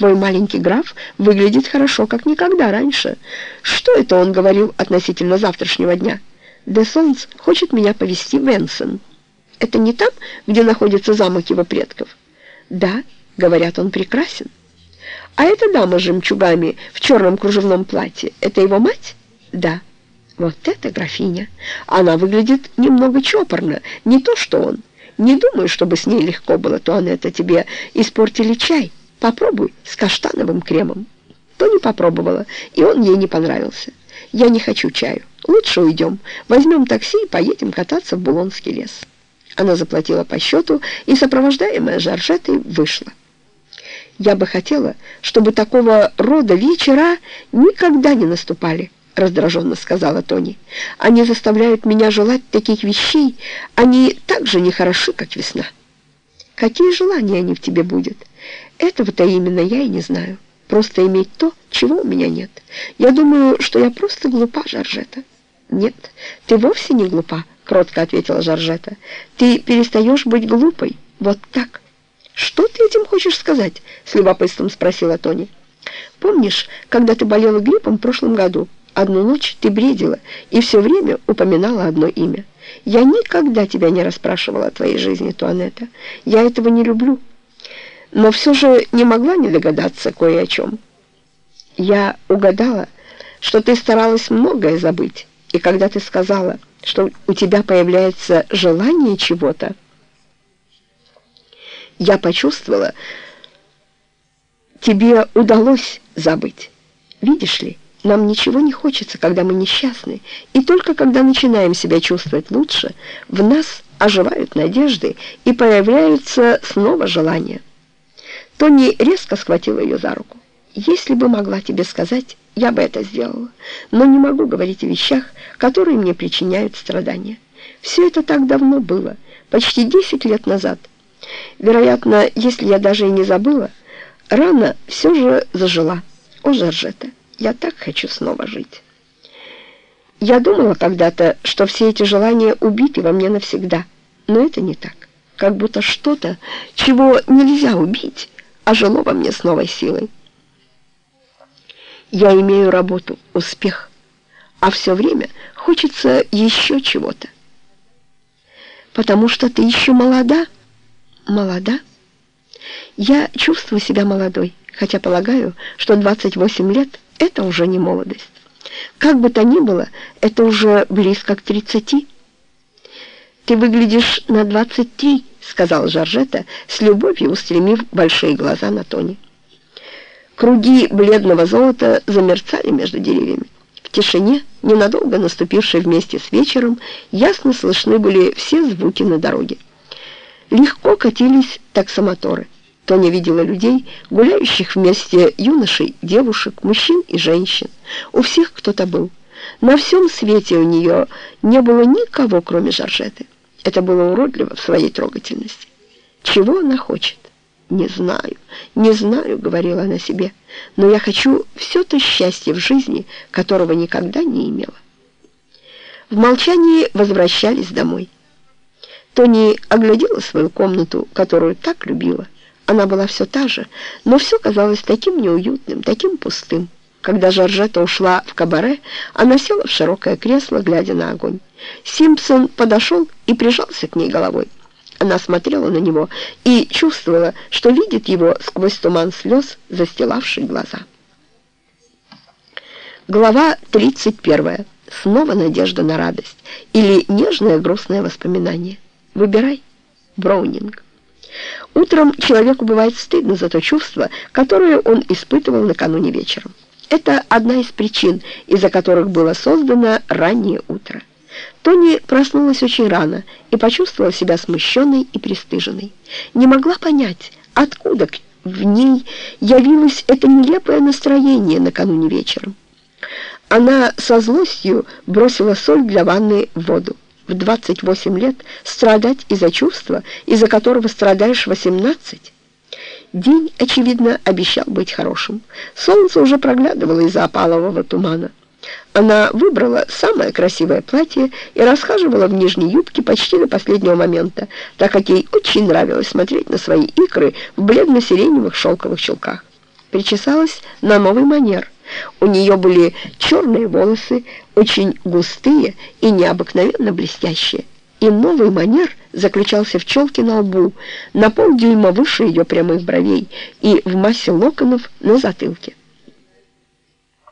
Твой маленький граф выглядит хорошо, как никогда раньше. Что это он говорил относительно завтрашнего дня? Де Солнц хочет меня повезти в Энсон. Это не там, где находится замок его предков? Да, говорят, он прекрасен. А эта дама с жемчугами в черном кружевном платье, это его мать? Да. Вот это графиня. Она выглядит немного чопорно, не то что он. Не думаю, чтобы с ней легко было, то он это тебе испортили чай. Попробуй с каштановым кремом. То не попробовала, и он ей не понравился. Я не хочу чаю. Лучше уйдем. Возьмем такси и поедем кататься в Булонский лес. Она заплатила по счету и, сопровождаемая Жоржетой, вышла. Я бы хотела, чтобы такого рода вечера никогда не наступали, раздраженно сказала Тони. Они заставляют меня желать таких вещей. Они так же нехороши, как весна. Какие желания они в тебе будут? Этого-то именно я и не знаю. Просто иметь то, чего у меня нет. Я думаю, что я просто глупа, Жоржета. Нет, ты вовсе не глупа, кротко ответила Жоржета. Ты перестаешь быть глупой. Вот так. Что ты этим хочешь сказать? С любопытством спросила Тони. Помнишь, когда ты болела гриппом в прошлом году? Одну ночь ты бредила и все время упоминала одно имя. Я никогда тебя не расспрашивала о твоей жизни, Туанетта. Я этого не люблю но все же не могла не догадаться кое о чем. Я угадала, что ты старалась многое забыть, и когда ты сказала, что у тебя появляется желание чего-то, я почувствовала, тебе удалось забыть. Видишь ли, нам ничего не хочется, когда мы несчастны, и только когда начинаем себя чувствовать лучше, в нас оживают надежды и появляются снова желания. Тони резко схватила ее за руку. «Если бы могла тебе сказать, я бы это сделала, но не могу говорить о вещах, которые мне причиняют страдания. Все это так давно было, почти 10 лет назад. Вероятно, если я даже и не забыла, рана все же зажила. О, Жоржета, я так хочу снова жить». Я думала когда-то, что все эти желания убиты во мне навсегда, но это не так. Как будто что-то, чего нельзя убить, ожило во мне с новой силой. Я имею работу, успех, а все время хочется еще чего-то. Потому что ты еще молода. Молода? Я чувствую себя молодой, хотя полагаю, что 28 лет — это уже не молодость. Как бы то ни было, это уже близко к 30. Ты выглядишь на 23 сказала Жоржета, с любовью устремив большие глаза на Тони. Круги бледного золота замерцали между деревьями. В тишине, ненадолго наступившей вместе с вечером, ясно слышны были все звуки на дороге. Легко катились таксомоторы. Тоня видела людей, гуляющих вместе юношей, девушек, мужчин и женщин. У всех кто-то был. На всем свете у нее не было никого, кроме Жоржеты. Это было уродливо в своей трогательности. Чего она хочет? «Не знаю, не знаю», — говорила она себе, «но я хочу все то счастье в жизни, которого никогда не имела». В молчании возвращались домой. Тони оглядела свою комнату, которую так любила. Она была все та же, но все казалось таким неуютным, таким пустым. Когда Жоржета ушла в кабаре, она села в широкое кресло, глядя на огонь. Симпсон подошел и прижался к ней головой. Она смотрела на него и чувствовала, что видит его сквозь туман слез, застилавший глаза. Глава 31. Снова надежда на радость. Или нежное грустное воспоминание. Выбирай. Броунинг. Утром человеку бывает стыдно за то чувство, которое он испытывал накануне вечером. Это одна из причин, из-за которых было создано раннее утро. Тони проснулась очень рано и почувствовала себя смущенной и пристыженной. Не могла понять, откуда в ней явилось это нелепое настроение накануне вечером. Она со злостью бросила соль для ванны в воду. В 28 лет страдать из-за чувства, из-за которого страдаешь 18. День, очевидно, обещал быть хорошим. Солнце уже проглядывало из-за опалового тумана. Она выбрала самое красивое платье и расхаживала в нижней юбке почти до последнего момента, так как ей очень нравилось смотреть на свои икры в бледно-сиреневых шелковых чулках. причесалась на новый манер. У нее были черные волосы, очень густые и необыкновенно блестящие. И новый манер заключался в челке на лбу, на полдюйма выше ее прямых бровей и в массе локонов на затылке.